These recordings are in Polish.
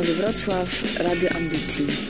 Młody Wrocław, Radio Ambicji.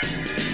Bye.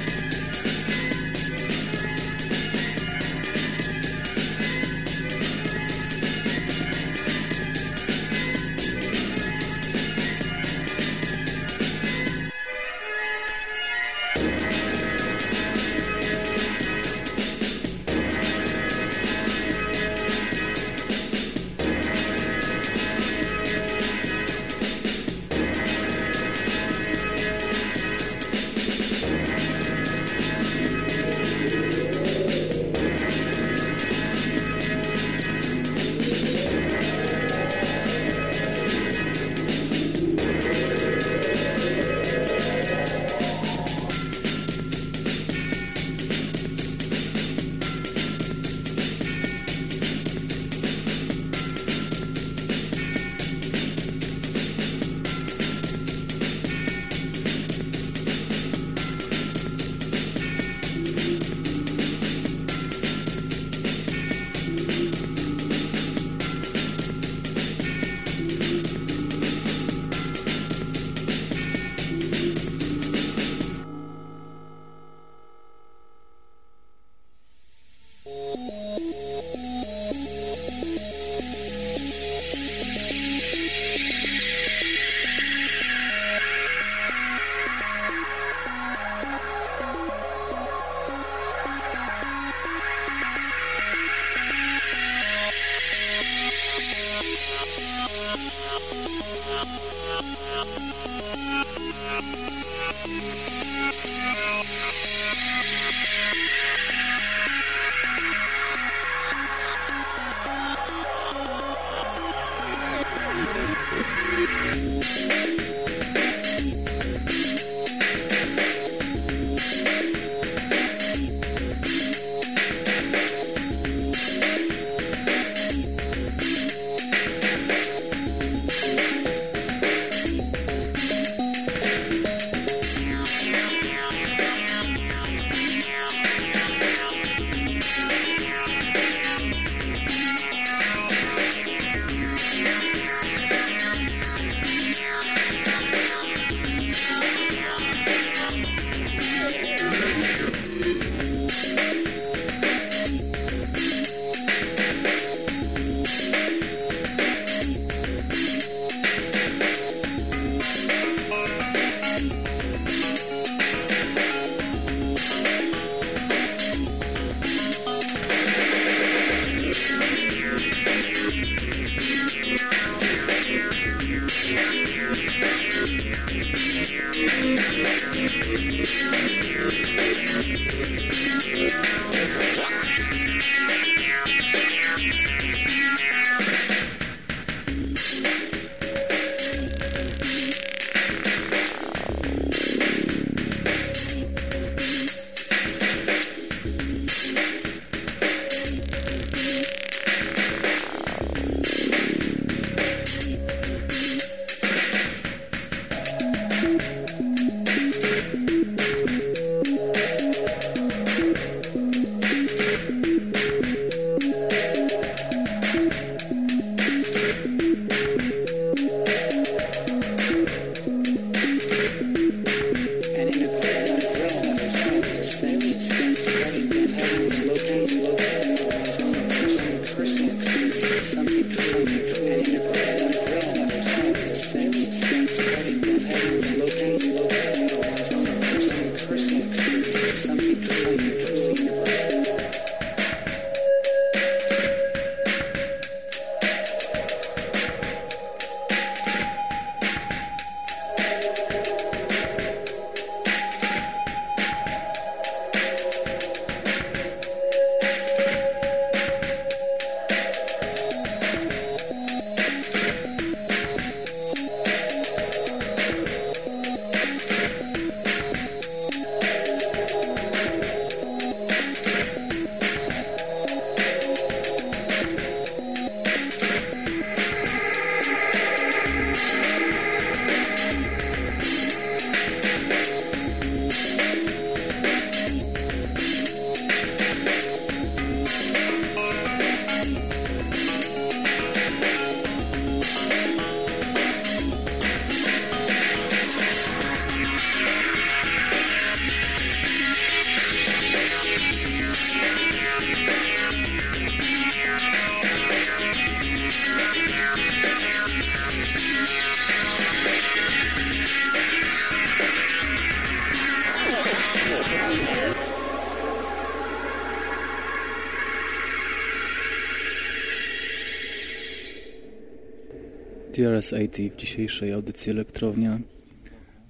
TRS-80 w dzisiejszej audycji Elektrownia.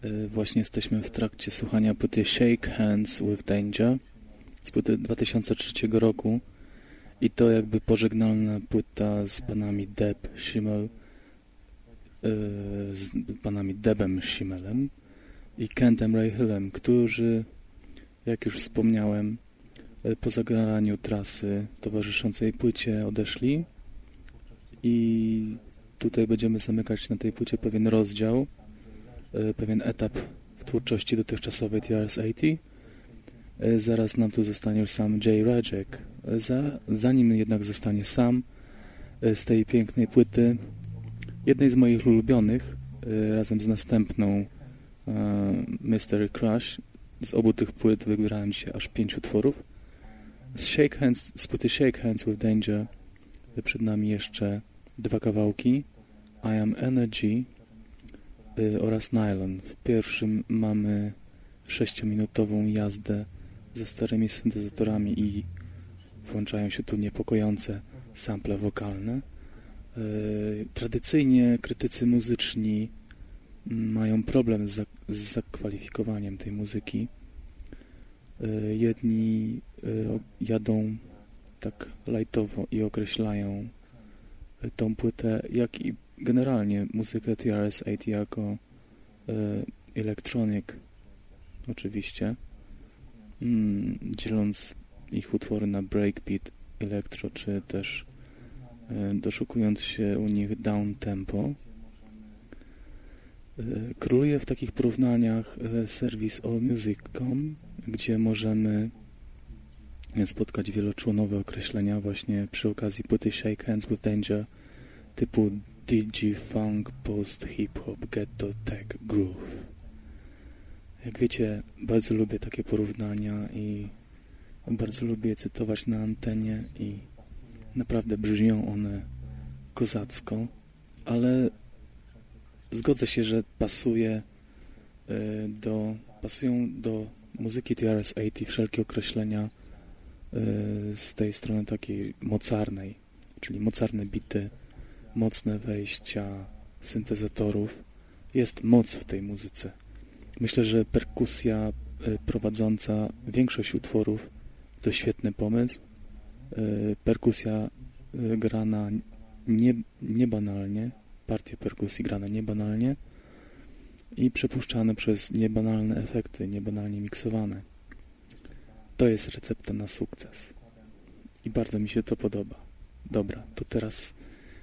E, właśnie jesteśmy w trakcie słuchania płyty Shake Hands with Danger z płyty 2003 roku i to jakby pożegnalna płyta z panami Deb Schimmel, e, z panami Debem Schimmelem i Kentem Rayhillem, którzy, jak już wspomniałem, e, po zagraniu trasy towarzyszącej płycie odeszli i tutaj będziemy zamykać na tej płycie pewien rozdział, e, pewien etap w twórczości dotychczasowej TRS-80. E, zaraz nam tu zostanie już sam Jay Rajek. E, za, zanim jednak zostanie sam z tej pięknej płyty, jednej z moich ulubionych, razem z następną Mystery Crush, z obu tych płyt wybierałem dzisiaj aż pięciu tworów. Z, Shake Hands, z płyty Shake Hands with Danger przed nami jeszcze dwa kawałki. I Am Energy y, oraz Nylon. W pierwszym mamy 6-minutową jazdę ze starymi syntezatorami i włączają się tu niepokojące sample wokalne, Tradycyjnie krytycy muzyczni mają problem z, z zakwalifikowaniem tej muzyki. Jedni jadą tak lajtowo i określają tą płytę, jak i generalnie muzykę TRS-80 jako electronic oczywiście, mm, dzieląc ich utwory na breakbeat, elektro, czy też e, doszukując się u nich down tempo. E, króluje w takich porównaniach e, serwis allmusic.com, gdzie możemy spotkać wieloczłonowe określenia właśnie przy okazji płyty Shake Hands with Danger typu DG Funk, Post Hip Hop, Ghetto Tech Groove. Jak wiecie, bardzo lubię takie porównania i bardzo lubię cytować na antenie i naprawdę brzmią one kozacko, ale zgodzę się, że pasuje e, do, pasują do muzyki TRS-80 wszelkie określenia z tej strony takiej mocarnej, czyli mocarne bity, mocne wejścia syntezatorów. Jest moc w tej muzyce. Myślę, że perkusja e, prowadząca większość utworów to świetny pomysł. E, perkusja grana nie, niebanalnie, partie perkusji grane niebanalnie i przepuszczane przez niebanalne efekty, niebanalnie miksowane. To jest recepta na sukces. I bardzo mi się to podoba. Dobra, to teraz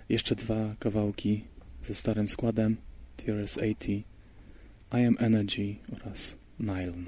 jeszcze dwa kawałki ze starym składem TRS-80 I Am Energy oraz Nylon.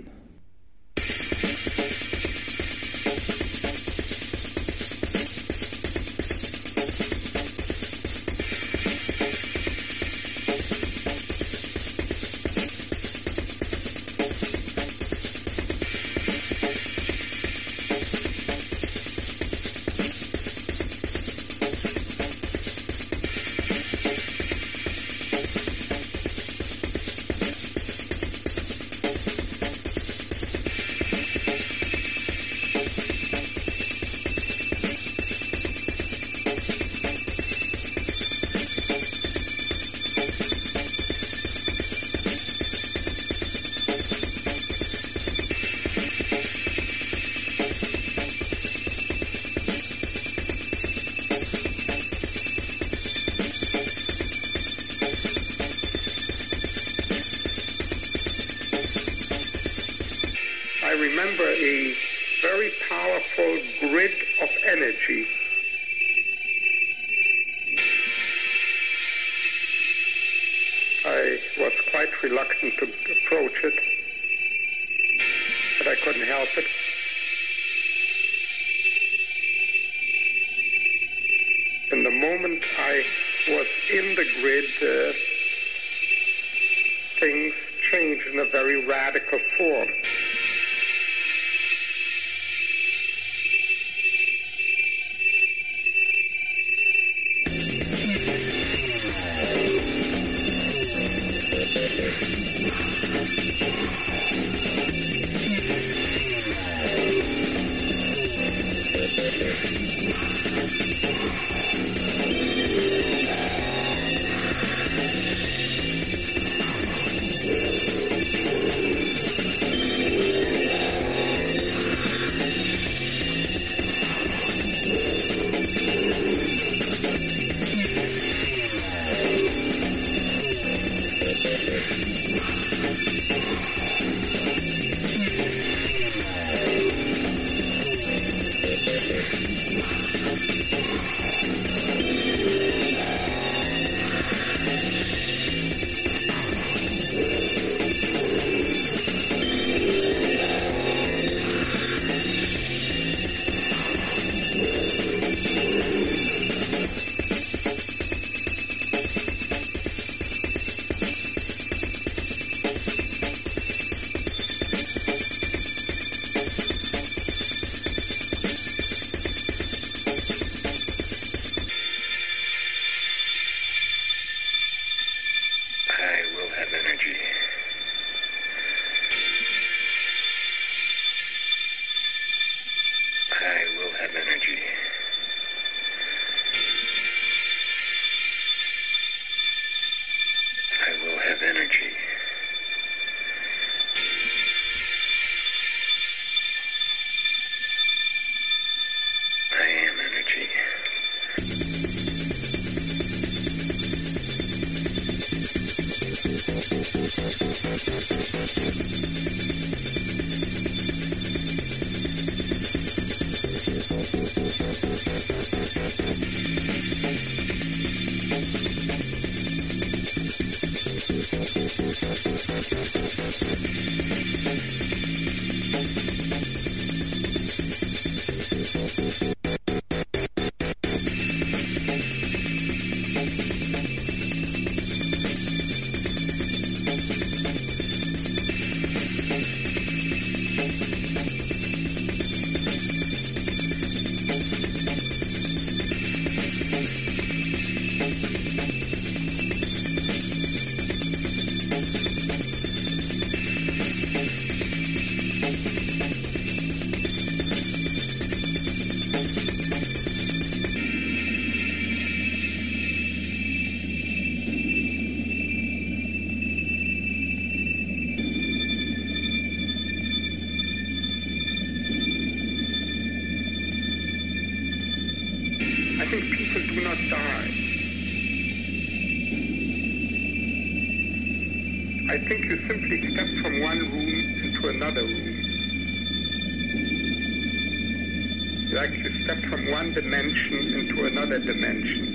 Another room. Like you step from one dimension into another dimension.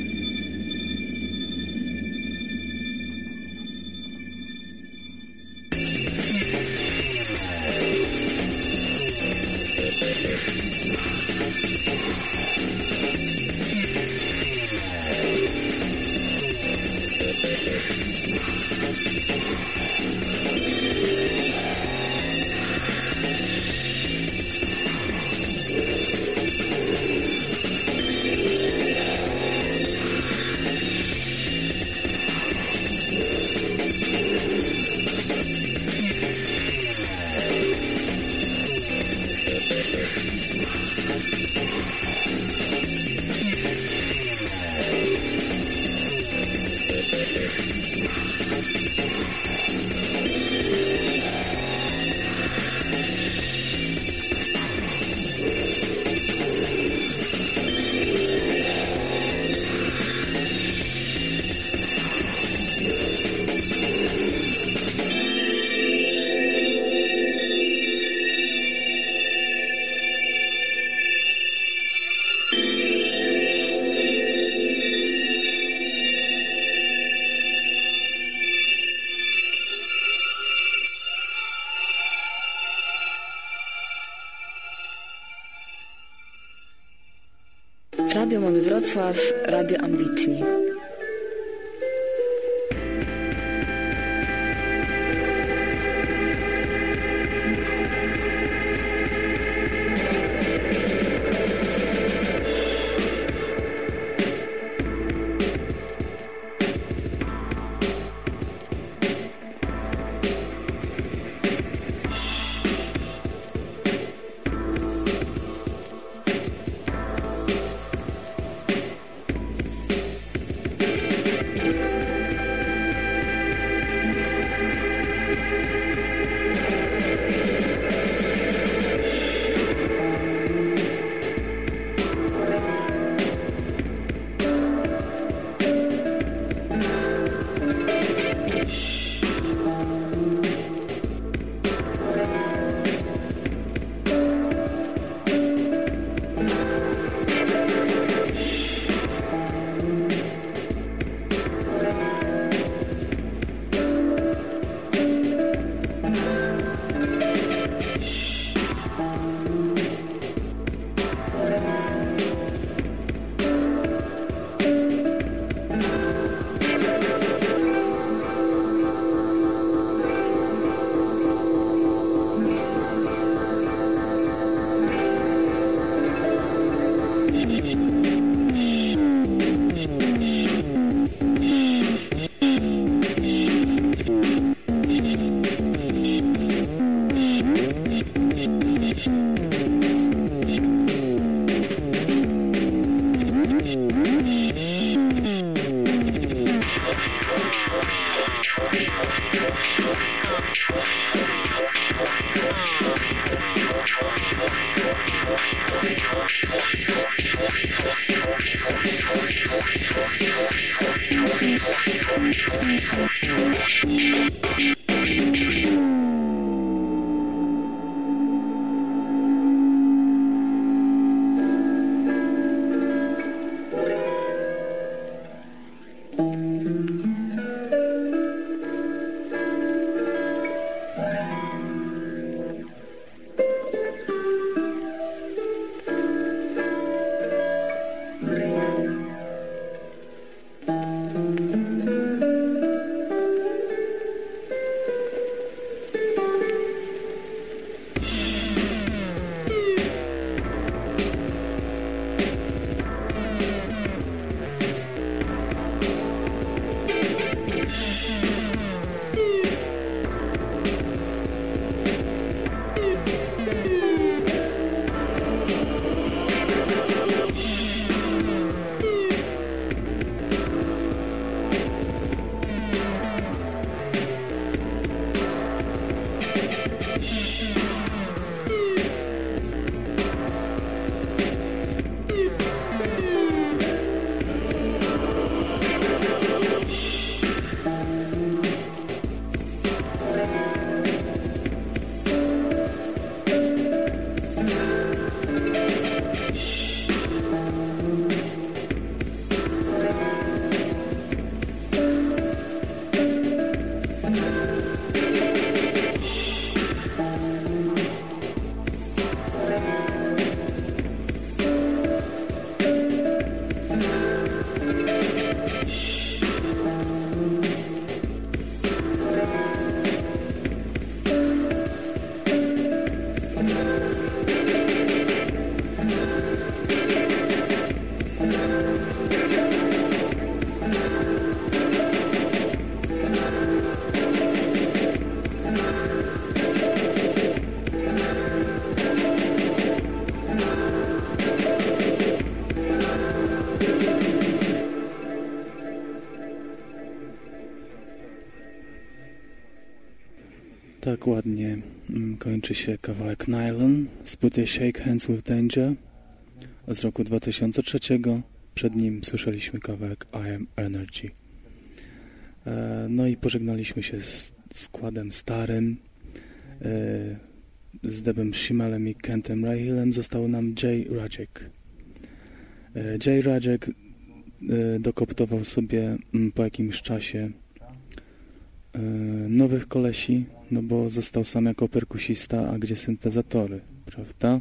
Wrocław, Tak ładnie mm, kończy się kawałek Nylon z płyty Shake Hands with Danger z roku 2003. Przed nim słyszeliśmy kawałek I Am Energy. E, no i pożegnaliśmy się z składem starym. E, z Debem Shimelem i Kentem Rahilem został nam Jay Rajek. E, Jay Rajek dokoptował sobie mm, po jakimś czasie nowych kolesi, no bo został sam jako perkusista, a gdzie syntezatory, prawda?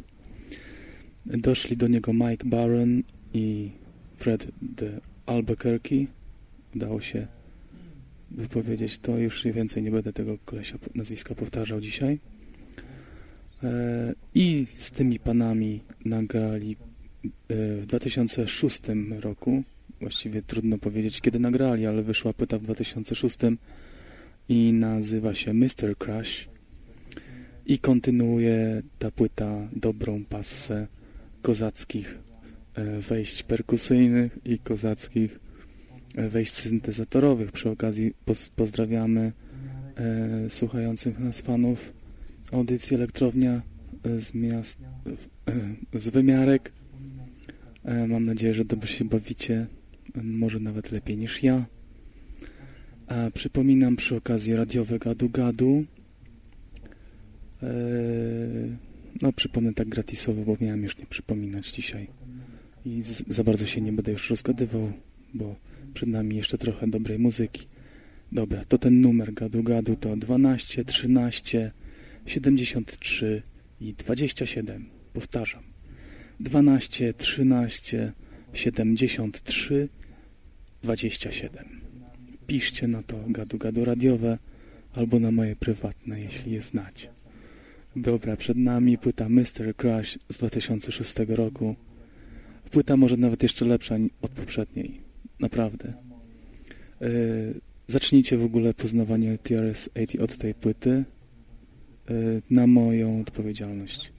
Doszli do niego Mike Barron i Fred de Albuquerque. Udało się wypowiedzieć to, już więcej nie będę tego kolesia nazwiska powtarzał dzisiaj. E, I z tymi panami nagrali e, w 2006 roku, właściwie trudno powiedzieć kiedy nagrali, ale wyszła płyta w 2006 i nazywa się Mr. Crush i kontynuuje ta płyta dobrą passę kozackich e, wejść perkusyjnych i kozackich e, wejść syntezatorowych. Przy okazji pozdrawiamy e, słuchających nas fanów audycji Elektrownia z miast, z wymiarek. Mam nadzieję, że dobrze się bawicie, może nawet lepiej niż ja. A przypominam przy okazji radiowe gadu-gadu. Eee, no przypomnę tak gratisowo, bo miałem już nie przypominać dzisiaj. I za bardzo się nie będę już rozgadywał, bo przed nami jeszcze trochę dobrej muzyki. Dobra, to ten numer gadu-gadu to 12, 13, 73 i 27. Powtarzam. 12, 13, 73, 27 piszcie na to gadu-gadu radiowe albo na moje prywatne, jeśli je znacie. Dobra, przed nami płyta Mr. Crush z 2006 roku. Płyta może nawet jeszcze lepsza od poprzedniej. Naprawdę. Yy, zacznijcie w ogóle poznawanie TRS-80 od tej płyty yy, na moją odpowiedzialność.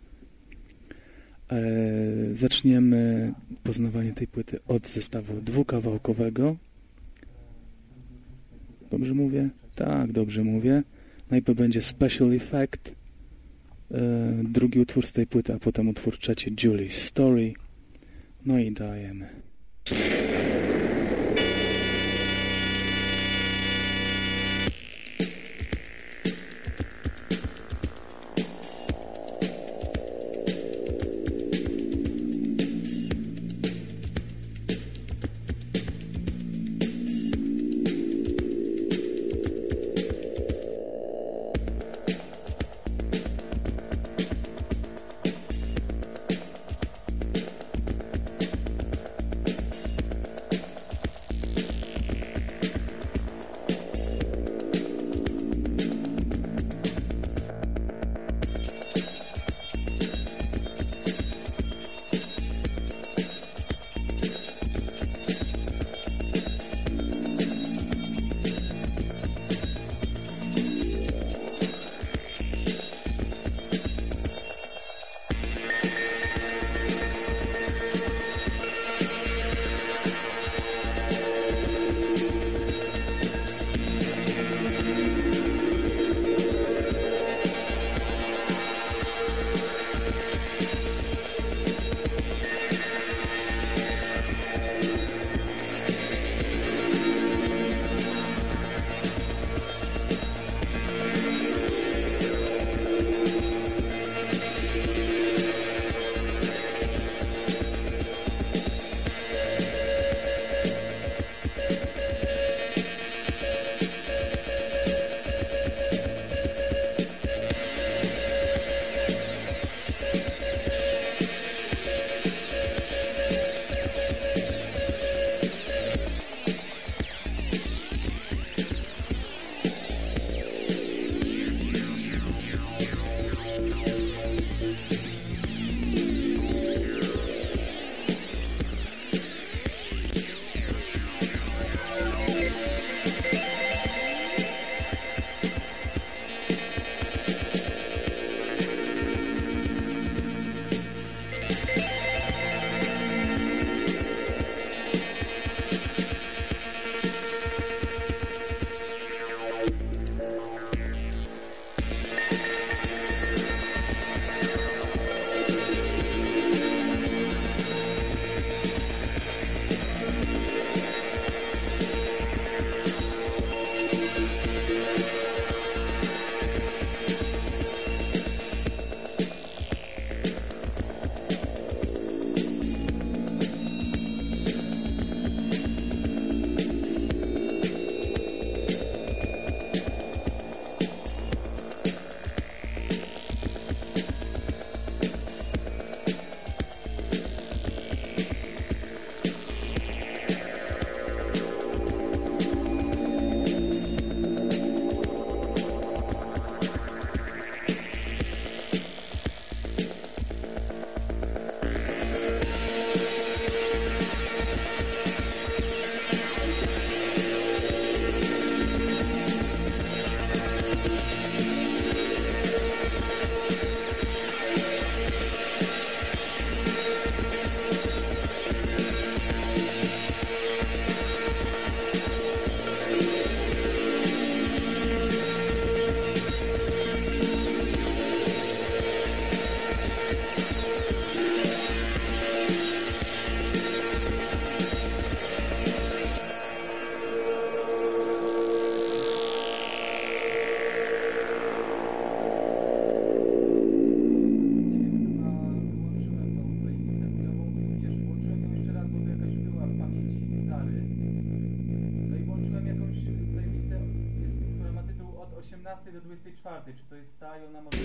Yy, zaczniemy poznawanie tej płyty od zestawu dwukawałkowego Dobrze mówię? Tak, dobrze mówię. Najpierw będzie Special Effect, e, drugi utwór z tej płyty, a potem utwór trzeci, Julie's Story. No i dajemy. 24. Czy to jest ta i ona może...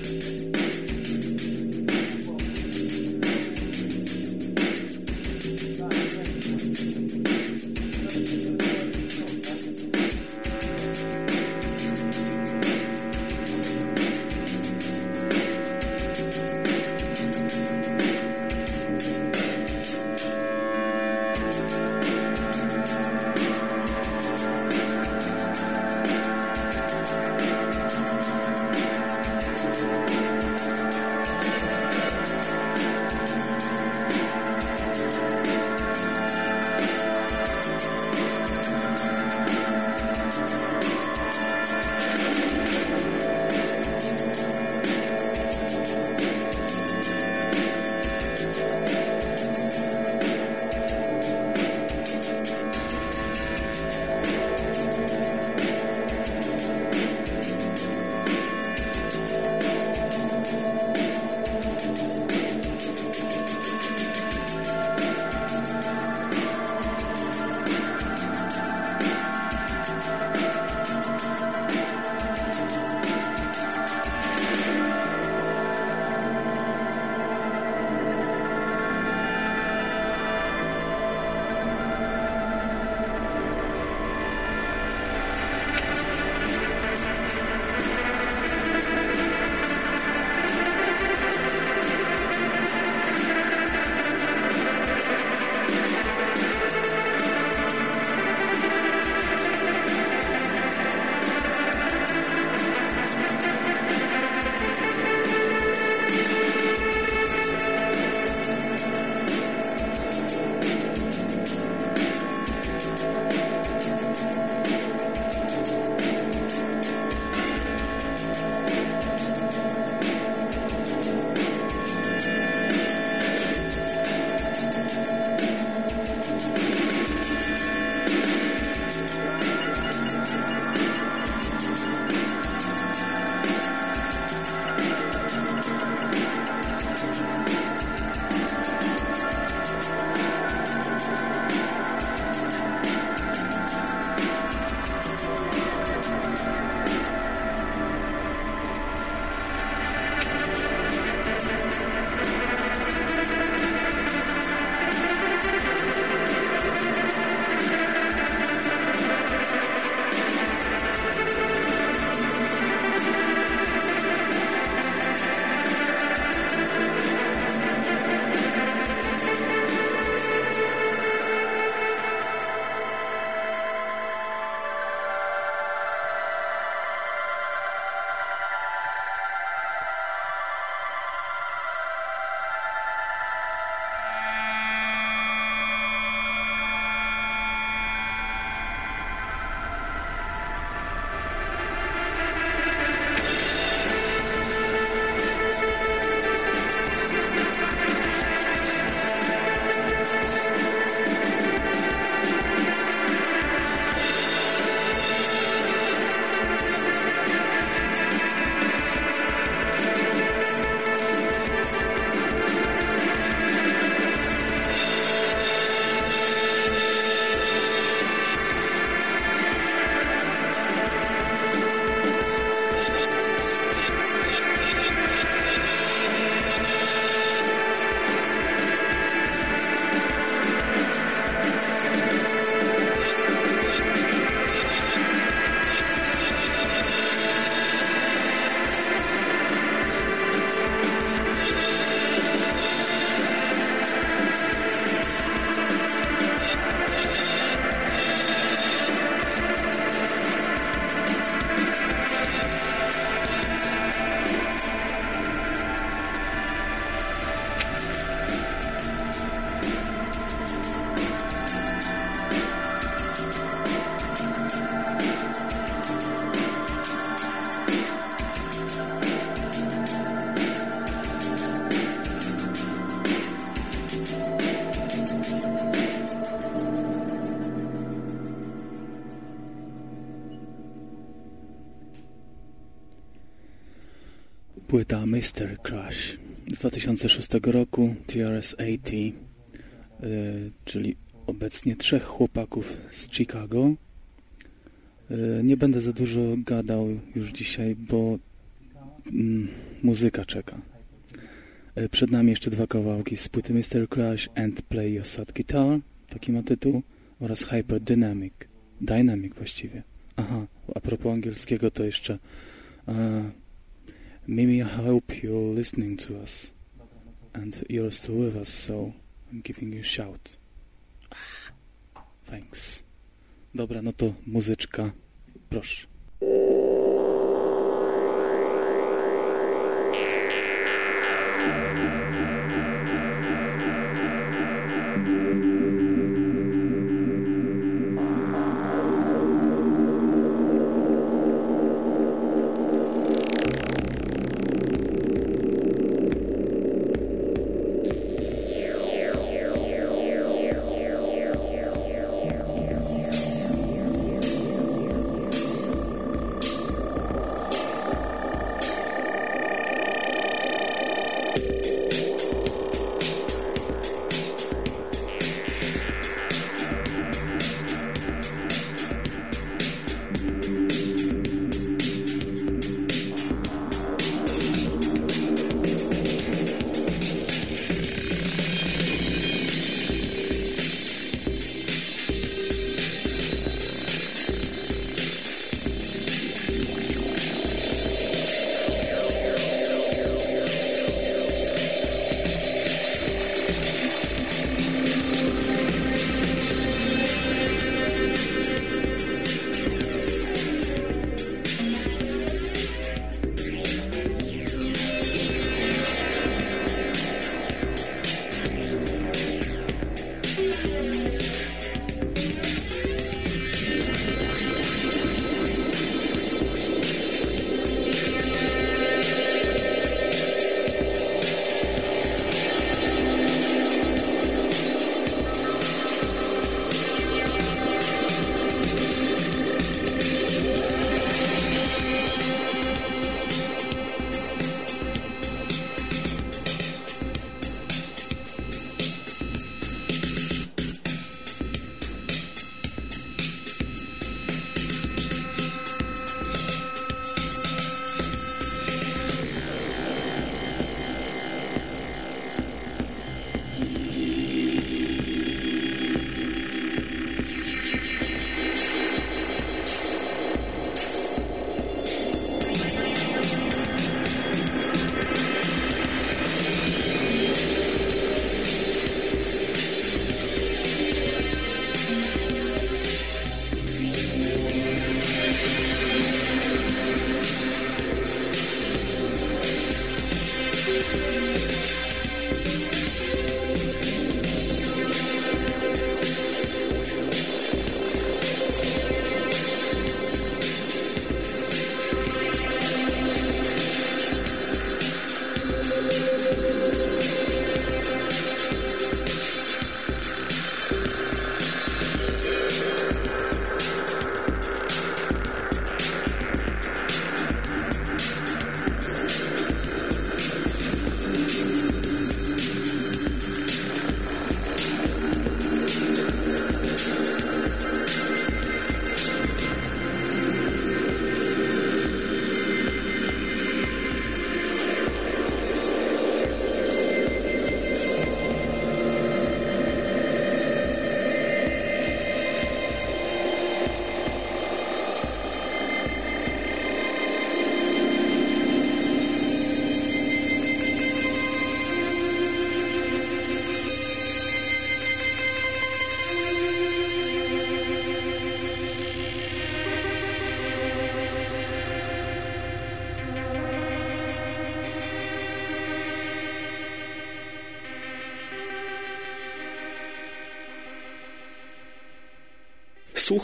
2006 roku TRS-80, y, czyli obecnie trzech chłopaków z Chicago. Y, nie będę za dużo gadał już dzisiaj, bo mm, muzyka czeka. Y, przed nami jeszcze dwa kawałki z płyty Mystery Crash and Play Your Sad Guitar, taki ma tytuł, oraz Hyper Dynamic, Dynamic właściwie. Aha, a propos angielskiego to jeszcze Mimi, I hope you're listening to us and you're still with us, so I'm giving you a shout. Thanks. Dobra, no to muzyczka. Proszę.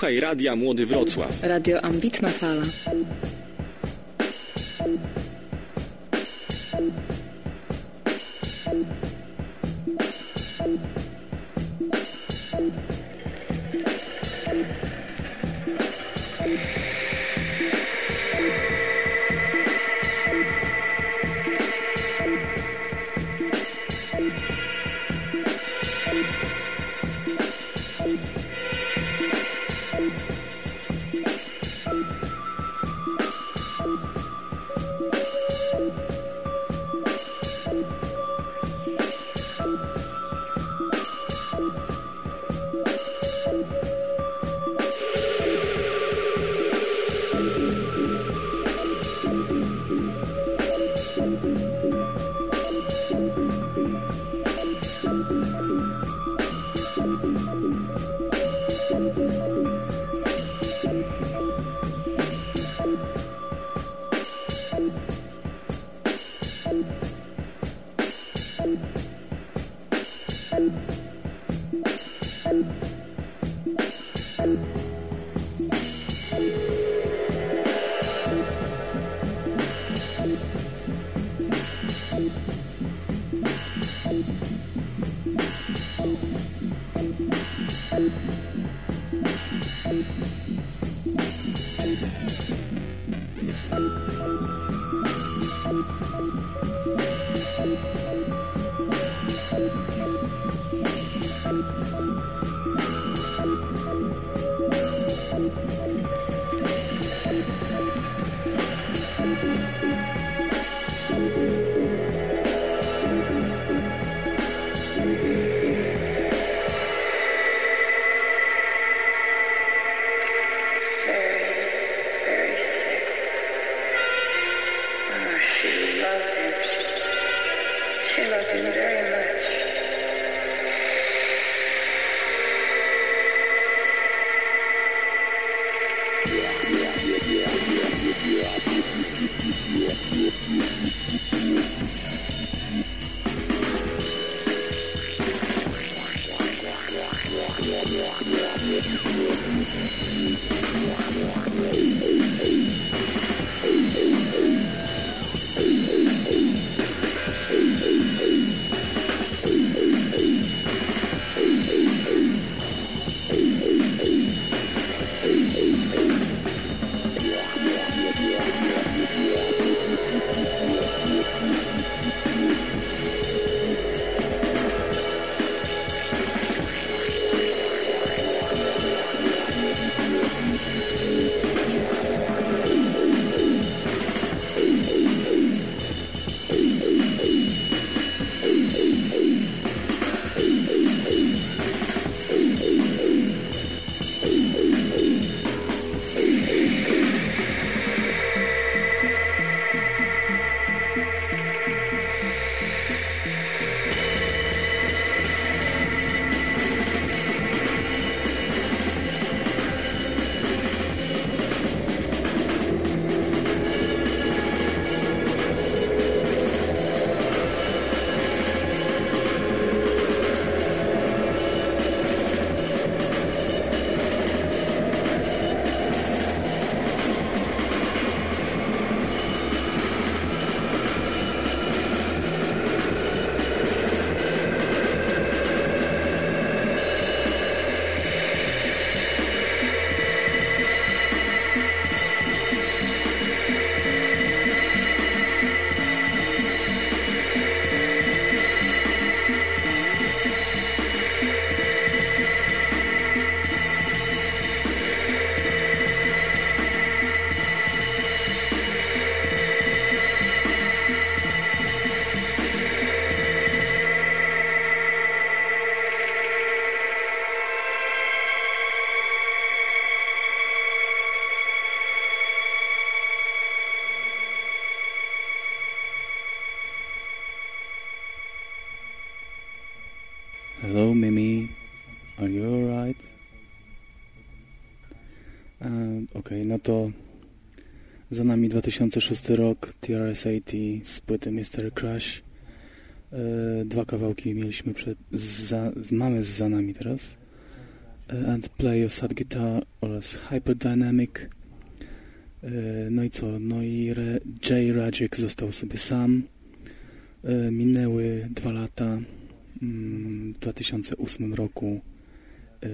Słuchaj Radia Młody Wrocław. Radio Ambitna Fala. To za nami 2006 rok, TRS-80 z płyty Mr. Crash. E, dwa kawałki mieliśmy przed, za, mamy za nami teraz. E, and Play Your Sad Guitar oraz Hyperdynamic. E, no i co? No i Jay Radzik został sobie sam. Minęły dwa lata. Mm, W 2008 roku, e,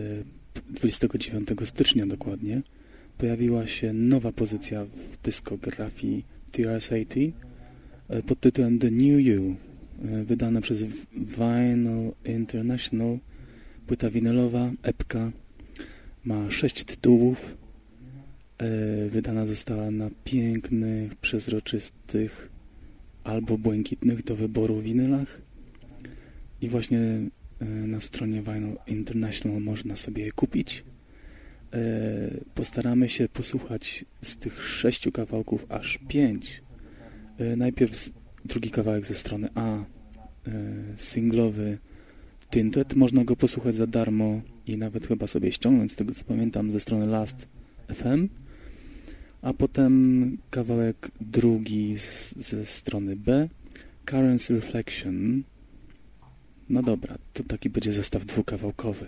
29 stycznia dokładnie, pojawiła się nowa pozycja w dyskografii TRS-80 e, pod tytułem The New You, e, wydana przez Vinyl International. Płyta winylowa, epka, ma sześć tytułów. E, Wydana została na pięknych, przezroczystych albo błękitnych do wyboru winylach. I właśnie na stronie Vinyl International można sobie je kupić. E, Postaramy się posłuchać z tych sześciu kawałków aż pięć. E, Najpierw drugi kawałek ze strony A, e, singlowy Tinted. Można go posłuchać za darmo i nawet chyba sobie ściągnąć, z tego co pamiętam, ze strony Last FM. A potem kawałek drugi z, ze strony B, Currents Reflection. No dobra, to taki będzie zestaw dwukawałkowy.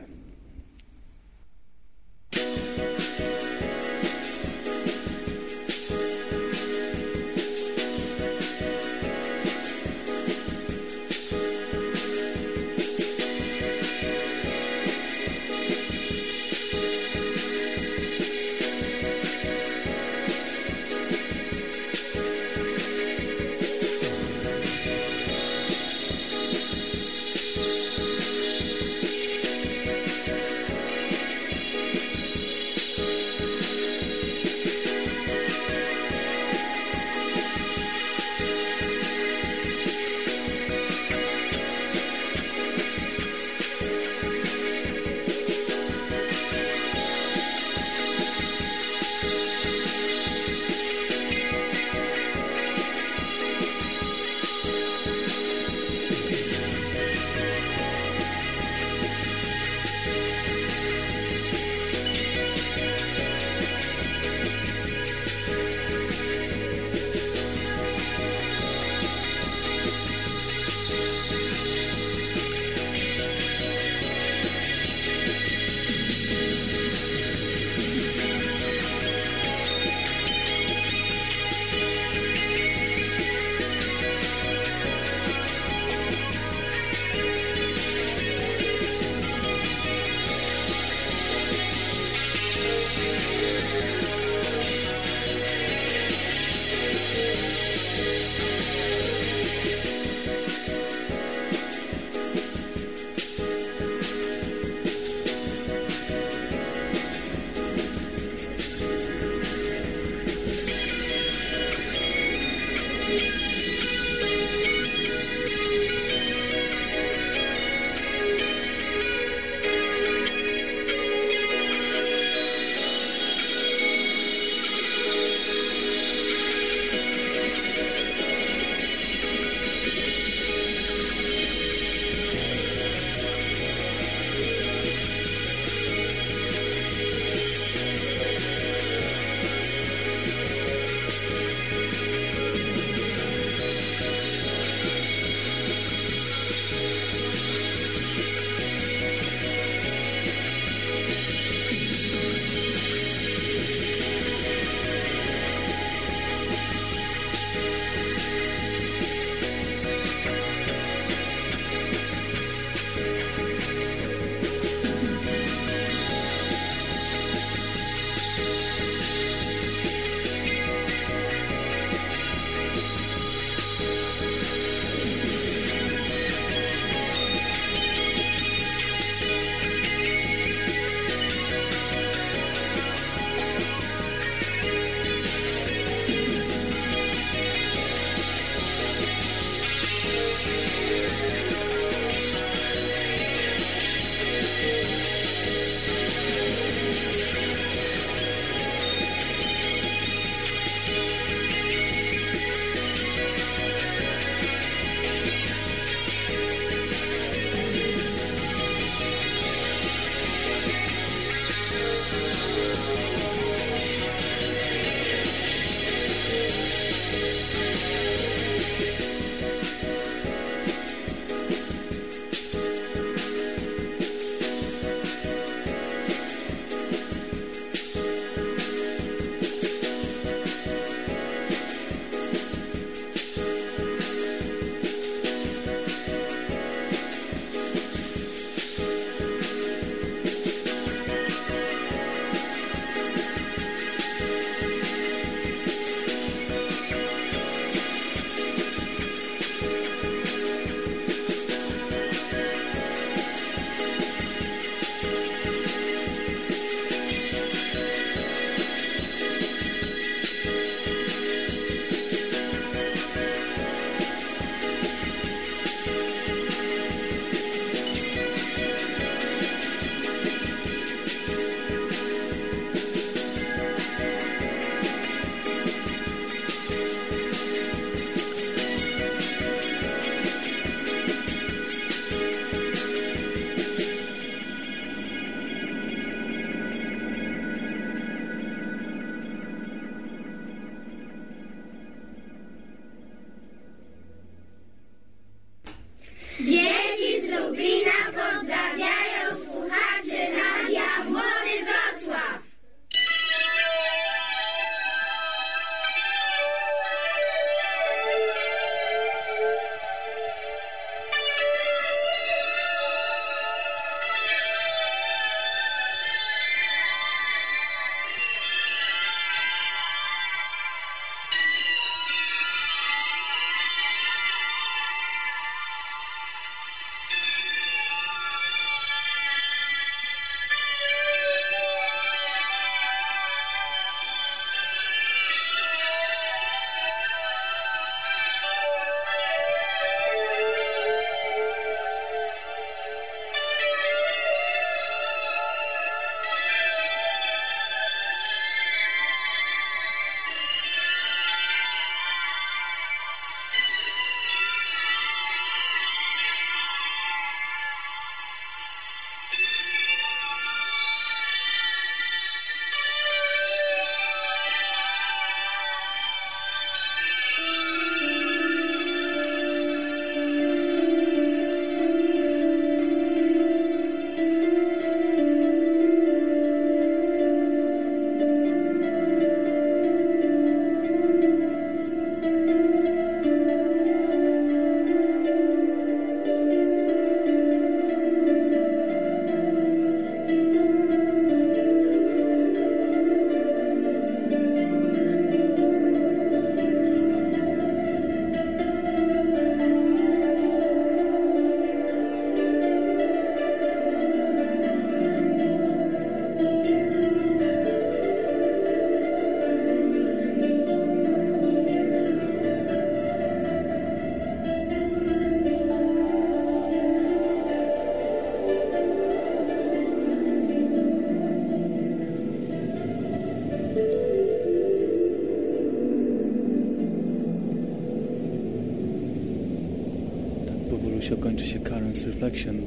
Bluesie kończy się Currents Reflection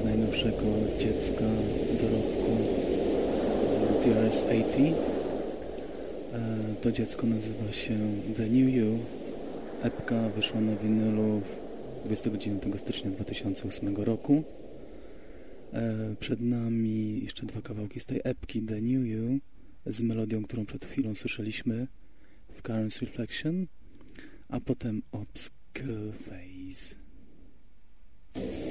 z najnowszego dziecka dorobku TRS-80. E, to dziecko nazywa się The New You. Epka wyszła na winylu 29 stycznia 2008 roku. E, przed nami jeszcze dwa kawałki z tej epki The New You z melodią, którą przed chwilą słyszeliśmy w Currents Reflection, a potem Obscure Phase. Mm-hmm.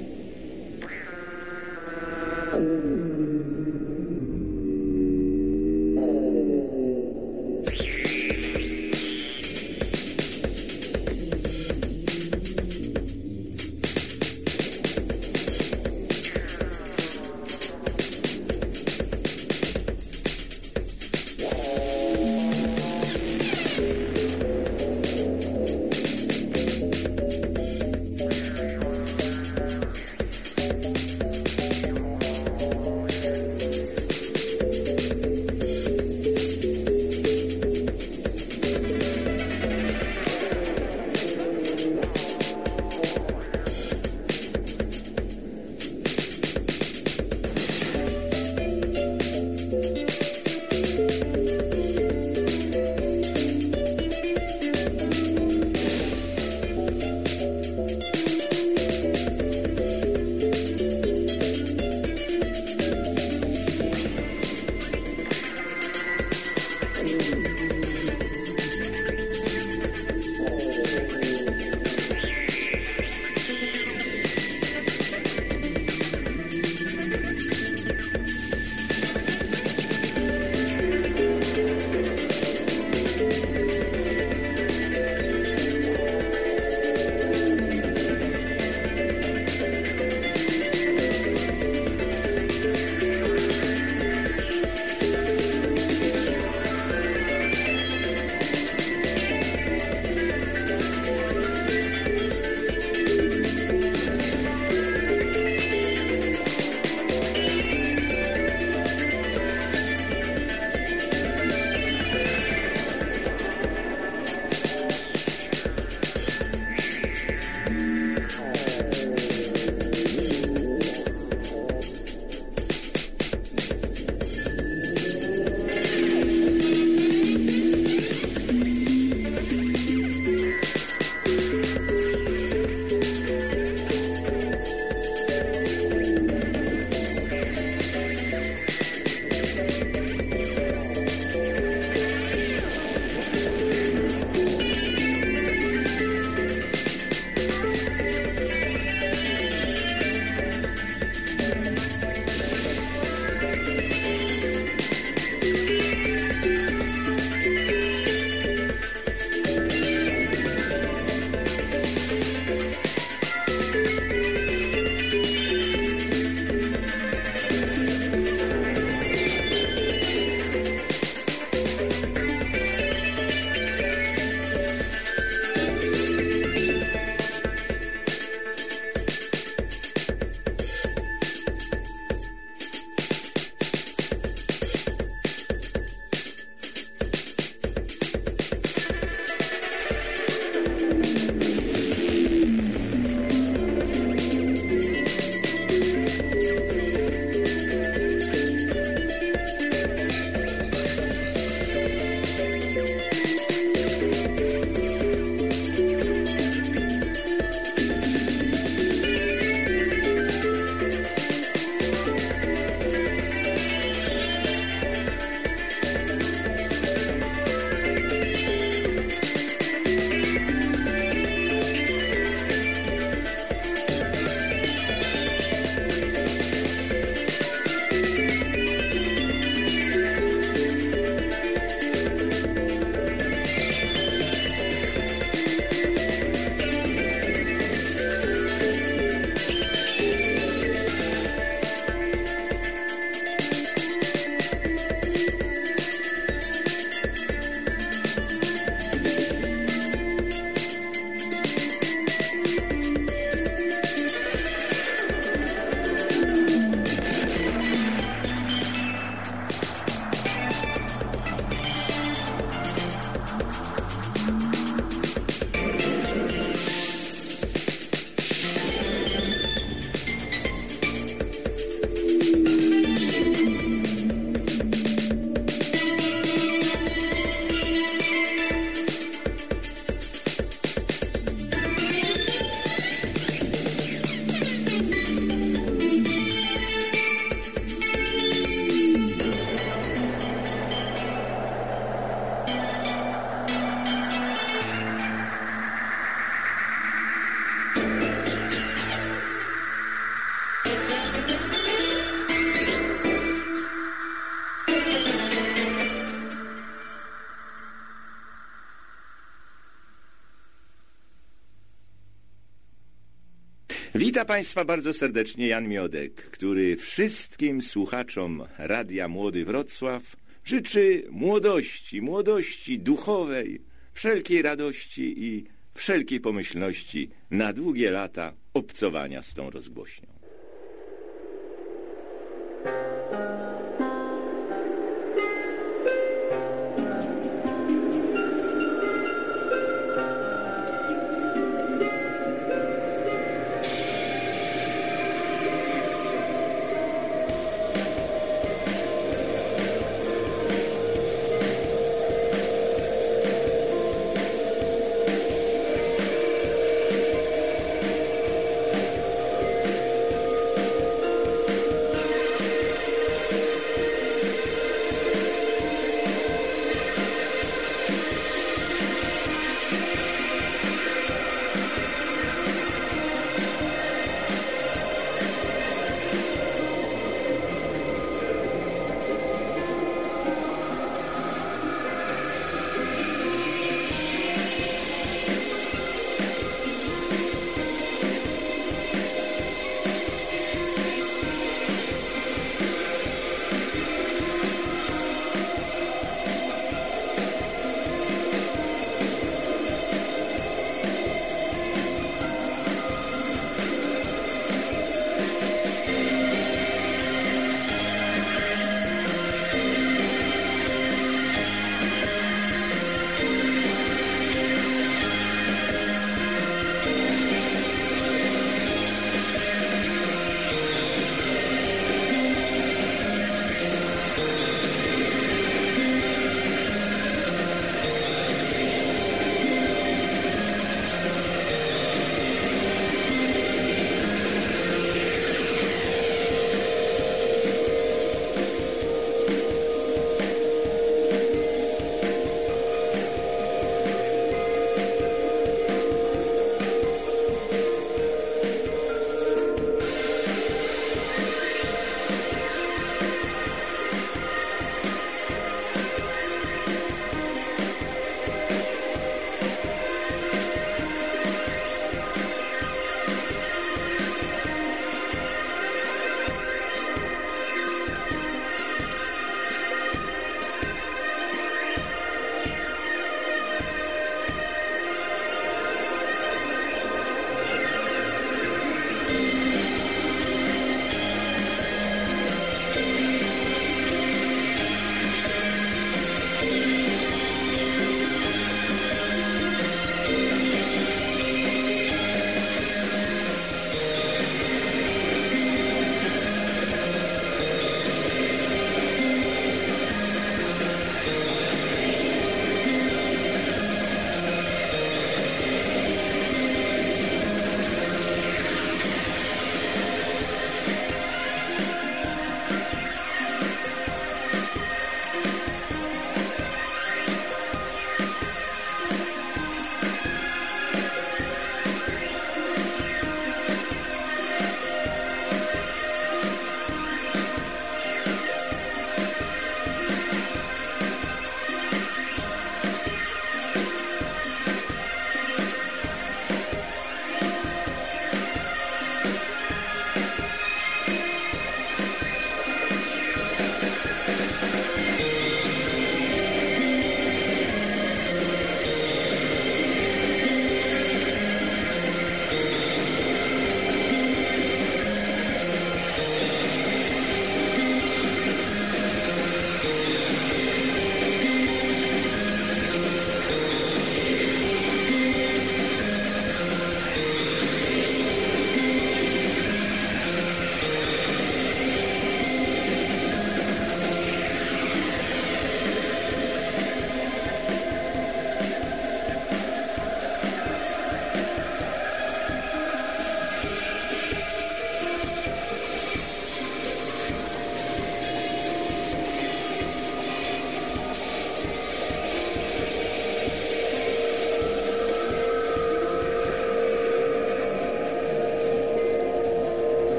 Witam Państwa bardzo serdecznie Jan Miodek, który wszystkim słuchaczom Radia Młody Wrocław życzy młodości, młodości duchowej, wszelkiej radości i wszelkiej pomyślności na długie lata obcowania z tą rozgłośnią.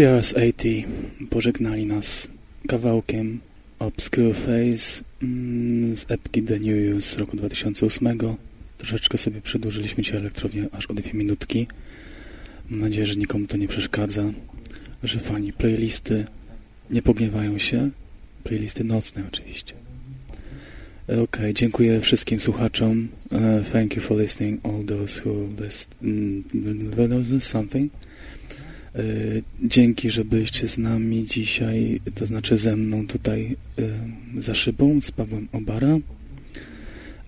TRS-80 pożegnali nas kawałkiem Obscure Face mm, z epki The New Use z roku 2008. Troszeczkę sobie przedłużyliśmy dzisiaj elektrownię aż o dwie minutki. Mam nadzieję, że nikomu to nie przeszkadza, że fani playlisty nie pogniewają się. Playlisty nocne oczywiście. E, Okej, dziękuję wszystkim słuchaczom. E, thank you for listening, all those who listen something. E, Dzięki, że byliście z nami dzisiaj, to znaczy ze mną tutaj e, za szybą z Pawłem Obara.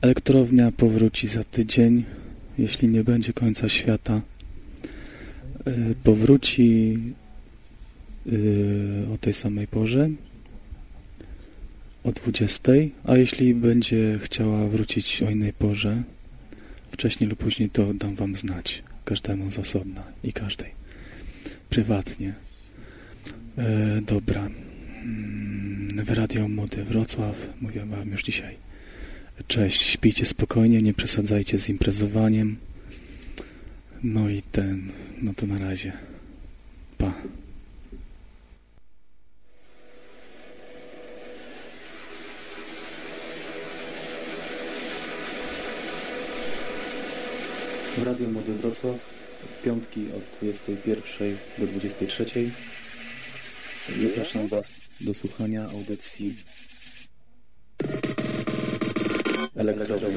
Elektrownia powróci za tydzień, jeśli nie będzie końca świata. E, Powróci o tej samej porze, o 20, a jeśli będzie chciała wrócić o innej porze, wcześniej lub później, to dam wam znać, każdemu z osobna i każdej prywatnie. E, dobra. Mm, W Radio Młody Wrocław mówię wam już dzisiaj. Cześć, śpijcie spokojnie, nie przesadzajcie z imprezowaniem. No i ten, no to na razie. Pa. W Radio Młody Wrocław piątki od 21 do 23. Zapraszam Was do słuchania audycji elektrowni.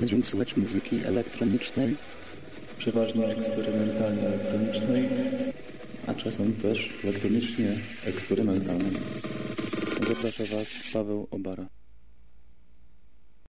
Będziemy słuchać muzyki elektronicznej, Przeważnie eksperymentalnie elektronicznej, a czasem też elektronicznie eksperymentalnej. zaprasza Was Paweł Obara.